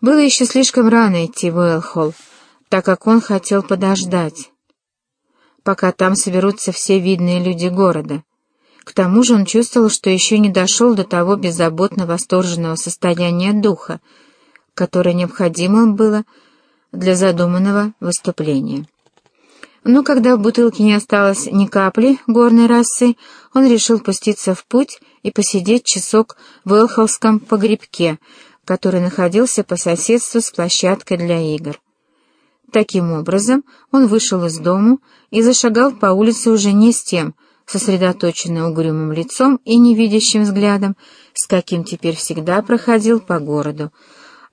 Было еще слишком рано идти в Уэлхолл, так как он хотел подождать, пока там соберутся все видные люди города. К тому же он чувствовал, что еще не дошел до того беззаботно восторженного состояния духа, которое необходимо было для задуманного выступления. Но когда в бутылке не осталось ни капли горной расы, он решил пуститься в путь и посидеть часок в Элхолском погребке, который находился по соседству с площадкой для игр. Таким образом, он вышел из дому и зашагал по улице уже не с тем, сосредоточенно угрюмым лицом и невидящим взглядом, с каким теперь всегда проходил по городу,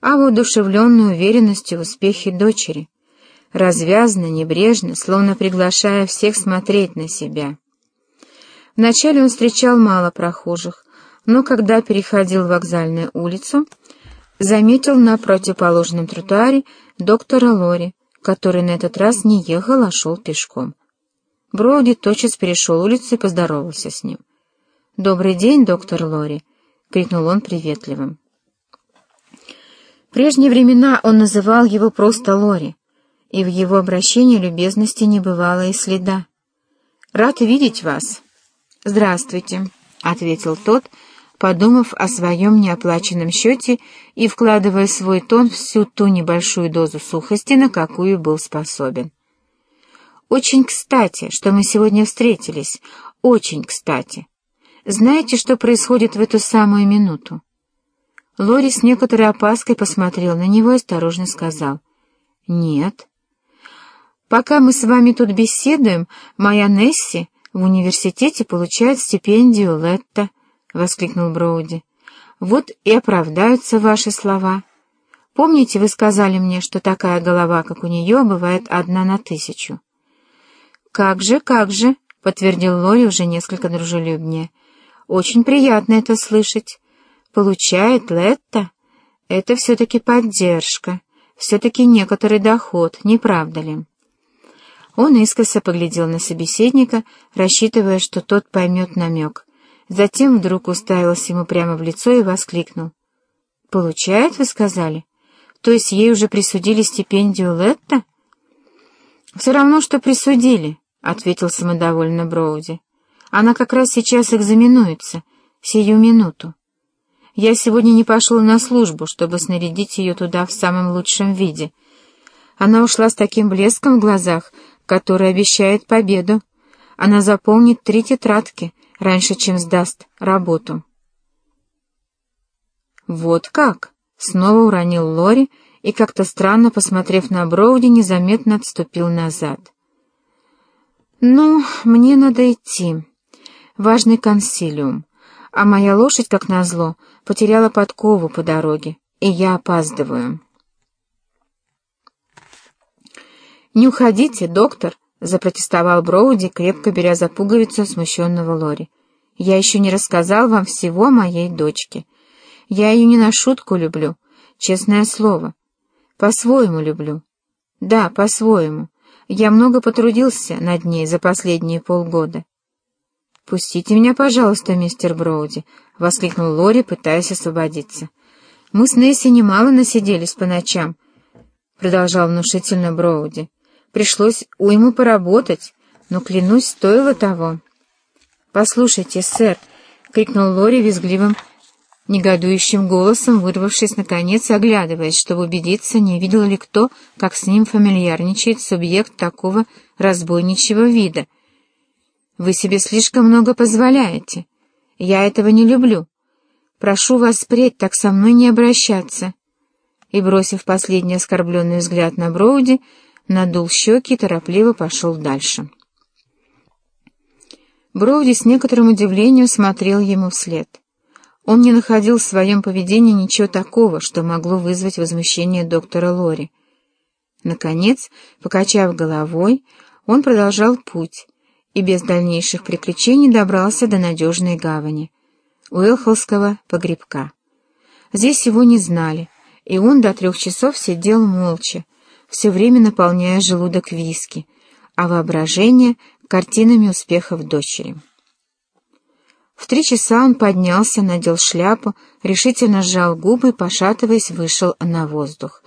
а воодушевленной уверенностью в успехе дочери, развязно, небрежно, словно приглашая всех смотреть на себя. Вначале он встречал мало прохожих, но когда переходил вокзальную улицу, заметил на противоположном тротуаре доктора Лори, который на этот раз не ехал, а шел пешком. Броуди тотчас перешел улицу и поздоровался с ним. «Добрый день, доктор Лори!» — крикнул он приветливым. В прежние времена он называл его просто Лори, и в его обращении любезности не бывало и следа. «Рад видеть вас!» «Здравствуйте!» — ответил тот, — подумав о своем неоплаченном счете и вкладывая свой тон всю ту небольшую дозу сухости, на какую был способен. «Очень кстати, что мы сегодня встретились. Очень кстати. Знаете, что происходит в эту самую минуту?» Лори с некоторой опаской посмотрел на него и осторожно сказал. «Нет». «Пока мы с вами тут беседуем, моя Несси в университете получает стипендию Летта». — воскликнул Броуди. «Вот и оправдаются ваши слова. Помните, вы сказали мне, что такая голова, как у нее, бывает одна на тысячу?» «Как же, как же», — подтвердил Лори уже несколько дружелюбнее. «Очень приятно это слышать. Получает Летта? Это все-таки поддержка, все-таки некоторый доход, не правда ли?» Он искоса поглядел на собеседника, рассчитывая, что тот поймет намек. Затем вдруг уставился ему прямо в лицо и воскликнул. «Получает, вы сказали? То есть ей уже присудили стипендию Летта?» «Все равно, что присудили», — ответил самодовольно Броуди. «Она как раз сейчас экзаменуется, сию минуту. Я сегодня не пошел на службу, чтобы снарядить ее туда в самом лучшем виде. Она ушла с таким блеском в глазах, который обещает победу. Она заполнит три тетрадки — раньше, чем сдаст работу. «Вот как?» — снова уронил Лори и, как-то странно посмотрев на Броуди, незаметно отступил назад. «Ну, мне надо идти. Важный консилиум. А моя лошадь, как назло, потеряла подкову по дороге, и я опаздываю». «Не уходите, доктор!» — запротестовал Броуди, крепко беря за пуговицу смущенного Лори. «Я еще не рассказал вам всего о моей дочке. Я ее не на шутку люблю, честное слово. По-своему люблю. Да, по-своему. Я много потрудился над ней за последние полгода». «Пустите меня, пожалуйста, мистер Броуди», — воскликнул Лори, пытаясь освободиться. «Мы с Несси немало насиделись по ночам», — продолжал внушительно Броуди. Пришлось уйму поработать, но, клянусь, стоило того. «Послушайте, сэр!» — крикнул Лори визгливым, негодующим голосом, вырвавшись наконец и оглядываясь, чтобы убедиться, не видел ли кто, как с ним фамильярничает субъект такого разбойничьего вида. «Вы себе слишком много позволяете. Я этого не люблю. Прошу вас впредь так со мной не обращаться». И, бросив последний оскорбленный взгляд на Броуди, надул щеки и торопливо пошел дальше. Броуди с некоторым удивлением смотрел ему вслед. Он не находил в своем поведении ничего такого, что могло вызвать возмущение доктора Лори. Наконец, покачав головой, он продолжал путь и без дальнейших приключений добрался до надежной гавани, Уэлхолского погребка. Здесь его не знали, и он до трех часов сидел молча, все время наполняя желудок виски, а воображение — картинами успехов дочери. В три часа он поднялся, надел шляпу, решительно сжал губы и, пошатываясь, вышел на воздух.